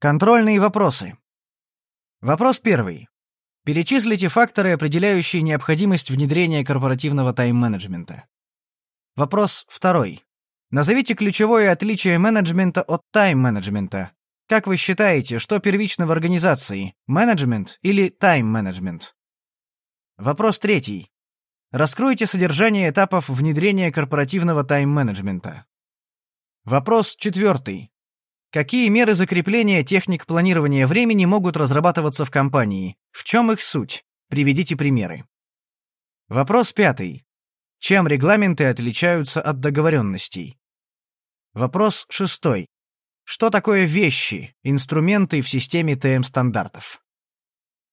Контрольные вопросы. Вопрос первый. Перечислите факторы, определяющие необходимость внедрения корпоративного тайм-менеджмента. Вопрос второй. Назовите ключевое отличие менеджмента от тайм-менеджмента. Как вы считаете, что первично в организации, менеджмент или тайм-менеджмент? Вопрос третий. Раскройте содержание этапов внедрения корпоративного тайм-менеджмента. Вопрос четвертый. Какие меры закрепления техник планирования времени могут разрабатываться в компании? В чем их суть? Приведите примеры. Вопрос пятый. Чем регламенты отличаются от договоренностей? Вопрос шестой. Что такое вещи, инструменты в системе ТМ-стандартов?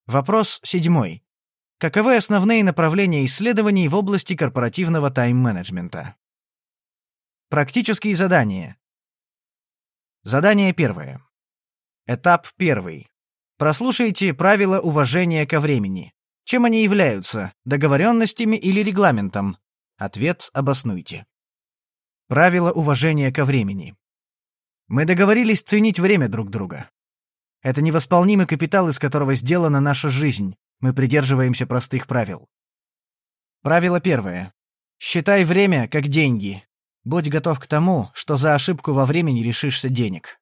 Вопрос седьмой. Каковы основные направления исследований в области корпоративного тайм-менеджмента? Практические задания. Задание первое. Этап первый. Прослушайте правила уважения ко времени. Чем они являются, договоренностями или регламентом? Ответ обоснуйте. Правила уважения ко времени. Мы договорились ценить время друг друга. Это невосполнимый капитал, из которого сделана наша жизнь. Мы придерживаемся простых правил. Правило первое. Считай время как деньги. Будь готов к тому, что за ошибку во времени лишишься денег.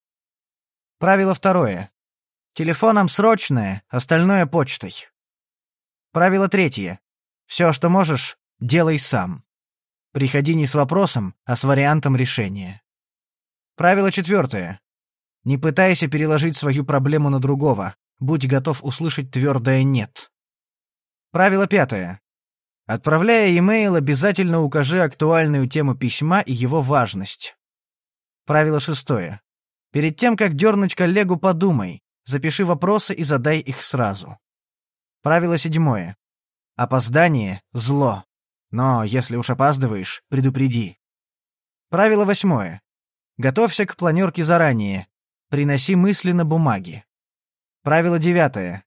Правило второе. Телефоном срочное, остальное почтой. Правило третье. Все, что можешь, делай сам. Приходи не с вопросом, а с вариантом решения. Правило четвертое. Не пытайся переложить свою проблему на другого. Будь готов услышать твердое «нет». Правило пятое. Отправляя e-mail, обязательно укажи актуальную тему письма и его важность. Правило шестое. Перед тем, как дернуть коллегу, подумай, запиши вопросы и задай их сразу. Правило седьмое. Опоздание — зло. Но если уж опаздываешь, предупреди. Правило восьмое. Готовься к планерке заранее. Приноси мысли на бумаге. Правило девятое.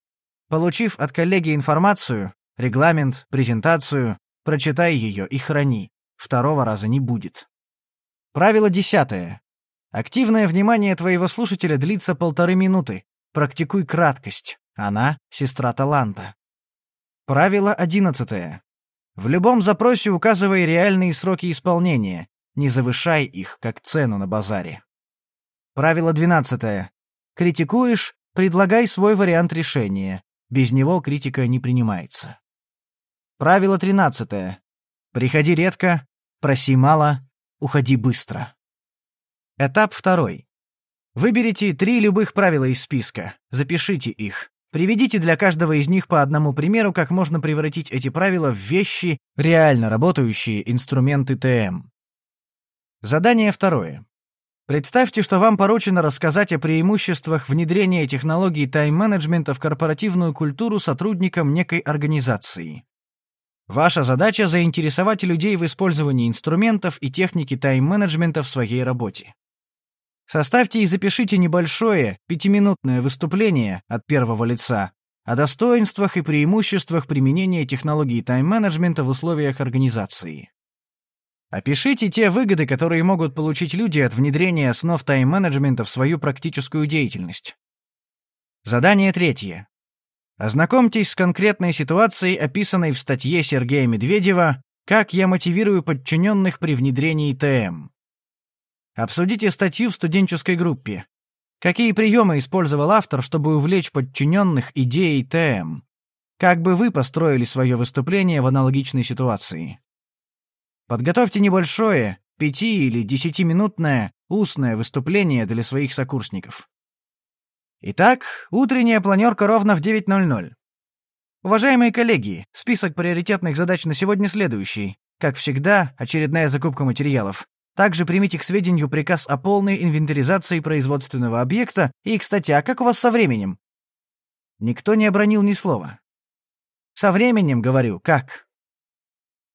Получив от коллеги информацию, регламент, презентацию, прочитай ее и храни. Второго раза не будет. Правило десятое. Активное внимание твоего слушателя длится полторы минуты. Практикуй краткость. Она — сестра таланта. Правило одиннадцатое. В любом запросе указывай реальные сроки исполнения, не завышай их, как цену на базаре. Правило двенадцатое. Критикуешь — предлагай свой вариант решения. Без него критика не принимается. Правило тринадцатое. Приходи редко, проси мало, уходи быстро. Этап второй. Выберите три любых правила из списка, запишите их, Приведите для каждого из них по одному примеру, как можно превратить эти правила в вещи, реально работающие инструменты ТМ. Задание второе. Представьте, что вам поручено рассказать о преимуществах внедрения технологий тайм-менеджмента в корпоративную культуру сотрудникам некой организации. Ваша задача — заинтересовать людей в использовании инструментов и техники тайм-менеджмента в своей работе. Составьте и запишите небольшое, пятиминутное выступление от первого лица о достоинствах и преимуществах применения технологий тайм-менеджмента в условиях организации. Опишите те выгоды, которые могут получить люди от внедрения основ тайм-менеджмента в свою практическую деятельность. Задание третье. Ознакомьтесь с конкретной ситуацией, описанной в статье Сергея Медведева «Как я мотивирую подчиненных при внедрении ТМ». Обсудите статью в студенческой группе. Какие приемы использовал автор, чтобы увлечь подчиненных идеей ТМ? Как бы вы построили свое выступление в аналогичной ситуации? Подготовьте небольшое, пяти- или десятиминутное устное выступление для своих сокурсников. Итак, утренняя планерка ровно в 9.00. Уважаемые коллеги, список приоритетных задач на сегодня следующий. Как всегда, очередная закупка материалов. Также примите к сведению приказ о полной инвентаризации производственного объекта. И, кстати, а как у вас со временем? Никто не обронил ни слова. Со временем, говорю, как?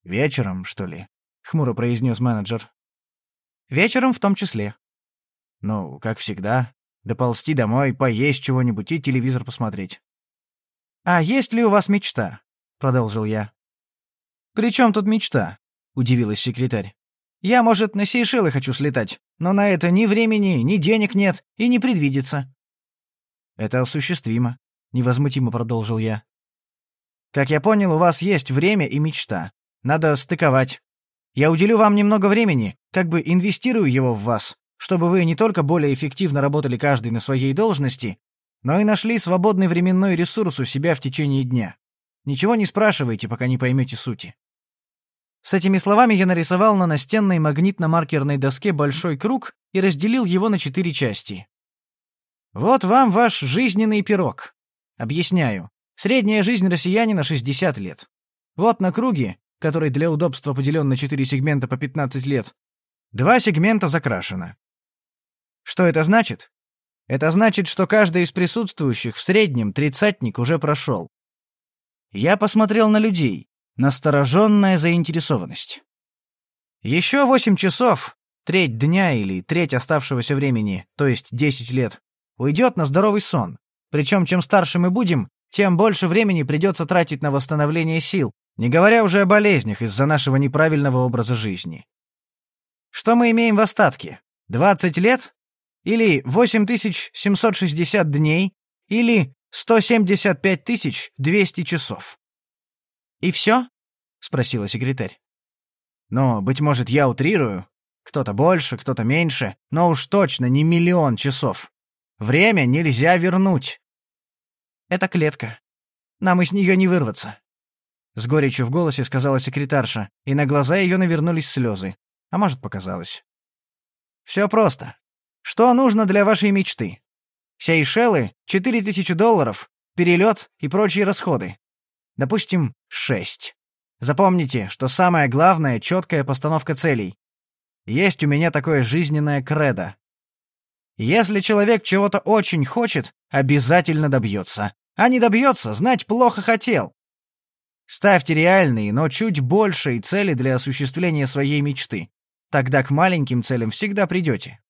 Вечером, что ли? Хмуро произнес менеджер. Вечером в том числе. Ну, как всегда, доползти домой, поесть чего-нибудь и телевизор посмотреть. «А есть ли у вас мечта?» — продолжил я. «При чем тут мечта?» — удивилась секретарь. Я, может, на Сейшелы хочу слетать, но на это ни времени, ни денег нет и не предвидится». Это осуществимо, невозмутимо продолжил я. Как я понял, у вас есть время и мечта. Надо стыковать. Я уделю вам немного времени, как бы инвестирую его в вас, чтобы вы не только более эффективно работали каждый на своей должности, но и нашли свободный временной ресурс у себя в течение дня. Ничего не спрашивайте, пока не поймете сути. С этими словами я нарисовал на настенной магнитно-маркерной доске большой круг и разделил его на четыре части. Вот вам ваш жизненный пирог. Объясняю. Средняя жизнь россиянина 60 лет. Вот на круге, который для удобства поделен на четыре сегмента по 15 лет, два сегмента закрашено. Что это значит? Это значит, что каждый из присутствующих в среднем тридцатник уже прошел. Я посмотрел на людей. Настороженная заинтересованность. Еще восемь часов, треть дня или треть оставшегося времени, то есть десять лет, уйдет на здоровый сон. Причем чем старше мы будем, тем больше времени придется тратить на восстановление сил, не говоря уже о болезнях из-за нашего неправильного образа жизни. Что мы имеем в остатке? 20 лет? Или 8760 дней? Или 175 200 часов? «И все?» — спросила секретарь. «Ну, быть может, я утрирую. Кто-то больше, кто-то меньше, но уж точно не миллион часов. Время нельзя вернуть». «Это клетка. Нам из нее не вырваться». С горечью в голосе сказала секретарша, и на глаза ее навернулись слезы. А может, показалось. «Все просто. Что нужно для вашей мечты? Сейшелы, четыре тысячи долларов, перелет и прочие расходы. Допустим, шесть. Запомните, что самое главное — четкая постановка целей. Есть у меня такое жизненное кредо. Если человек чего-то очень хочет, обязательно добьется. А не добьется, знать плохо хотел. Ставьте реальные, но чуть большие цели для осуществления своей мечты. Тогда к маленьким целям всегда придете.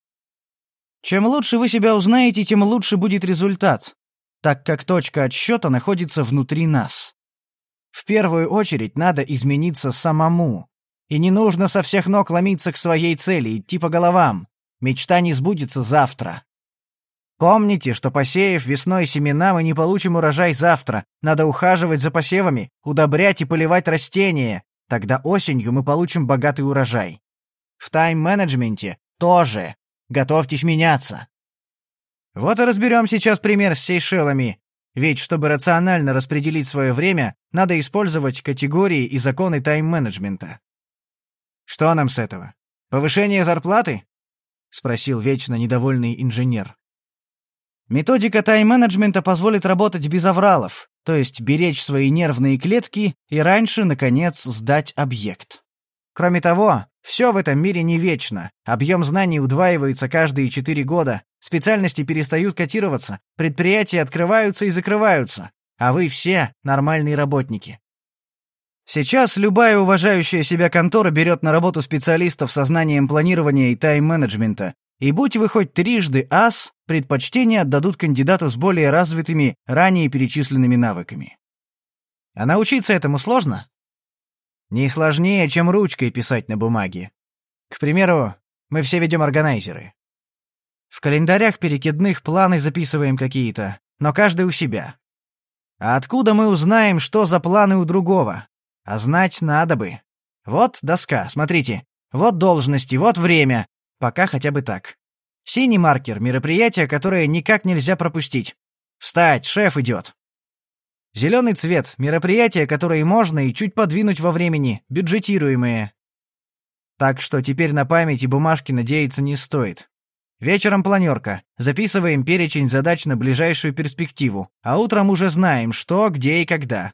Чем лучше вы себя узнаете, тем лучше будет результат, так как точка отсчета находится внутри нас. В первую очередь надо измениться самому. И не нужно со всех ног ломиться к своей цели, идти по головам. Мечта не сбудется завтра. Помните, что посеяв весной семена, мы не получим урожай завтра. Надо ухаживать за посевами, удобрять и поливать растения. Тогда осенью мы получим богатый урожай. В тайм-менеджменте тоже. Готовьтесь меняться. Вот и разберем сейчас пример с Сейшелами, ведь чтобы рационально распределить свое время, надо использовать категории и законы тайм-менеджмента. Что нам с этого? Повышение зарплаты? спросил вечно недовольный инженер. Методика тайм-менеджмента позволит работать без авралов, то есть беречь свои нервные клетки и раньше наконец сдать объект. Кроме того, все в этом мире не вечно. Объем знаний удваивается каждые четыре года, специальности перестают котироваться, предприятия открываются и закрываются, а вы все нормальные работники. Сейчас любая уважающая себя контора берет на работу специалистов со знанием планирования и тайм-менеджмента, и будь вы хоть трижды ас, предпочтение отдадут кандидату с более развитыми, ранее перечисленными навыками. А научиться этому сложно? Не сложнее, чем ручкой писать на бумаге. К примеру, мы все ведем органайзеры. В календарях перекидных планы записываем какие-то, но каждый у себя. А откуда мы узнаем, что за планы у другого? А знать надо бы. Вот доска, смотрите. Вот должности, вот время. Пока хотя бы так. Синий маркер — мероприятие, которое никак нельзя пропустить. Встать, шеф идет. Зеленый цвет — мероприятия, которые можно и чуть подвинуть во времени, бюджетируемые. Так что теперь на память и бумажки надеяться не стоит. Вечером планерка. Записываем перечень задач на ближайшую перспективу, а утром уже знаем, что, где и когда.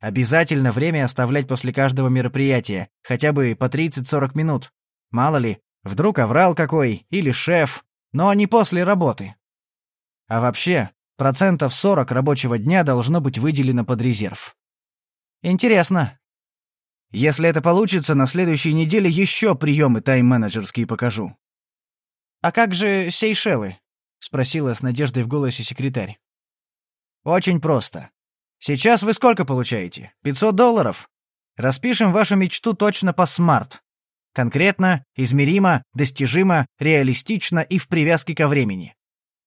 Обязательно время оставлять после каждого мероприятия, хотя бы по 30-40 минут. Мало ли, вдруг оврал какой, или шеф, но не после работы. А вообще, Процентов 40 рабочего дня должно быть выделено под резерв. Интересно. Если это получится, на следующей неделе еще приемы тайм-менеджерские покажу. А как же Сейшелы? спросила с надеждой в голосе секретарь. Очень просто. Сейчас вы сколько получаете? 500 долларов? Распишем вашу мечту точно по смарт. Конкретно, измеримо, достижимо, реалистично и в привязке ко времени.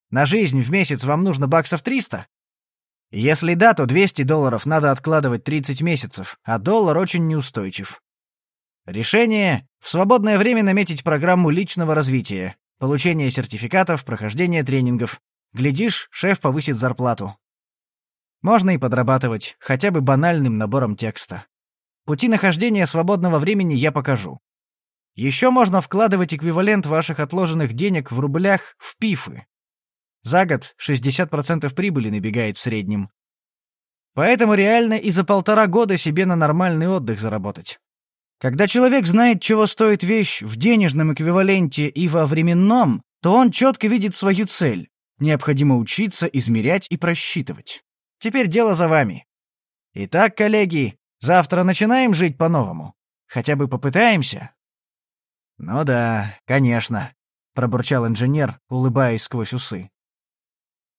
На жизнь в месяц вам нужно баксов 300? Если да, то 200 долларов надо откладывать 30 месяцев, а доллар очень неустойчив. Решение — в свободное время наметить программу личного развития, получение сертификатов, прохождение тренингов. Глядишь, шеф повысит зарплату. Можно и подрабатывать, хотя бы банальным набором текста. Пути нахождения свободного времени я покажу. Еще можно вкладывать эквивалент ваших отложенных денег в рублях в пифы. За год 60% прибыли набегает в среднем. Поэтому реально и за полтора года себе на нормальный отдых заработать. Когда человек знает, чего стоит вещь в денежном эквиваленте и во временном, то он четко видит свою цель. Необходимо учиться, измерять и просчитывать. Теперь дело за вами. Итак, коллеги, завтра начинаем жить по-новому? Хотя бы попытаемся? Ну да, конечно, пробурчал инженер, улыбаясь сквозь усы.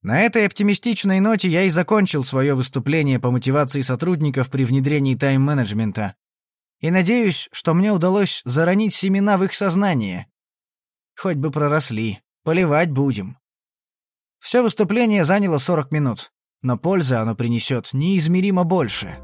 На этой оптимистичной ноте я и закончил свое выступление по мотивации сотрудников при внедрении тайм-менеджмента. И надеюсь, что мне удалось заронить семена в их сознание. Хоть бы проросли, поливать будем. Все выступление заняло 40 минут но пользы оно принесет неизмеримо больше.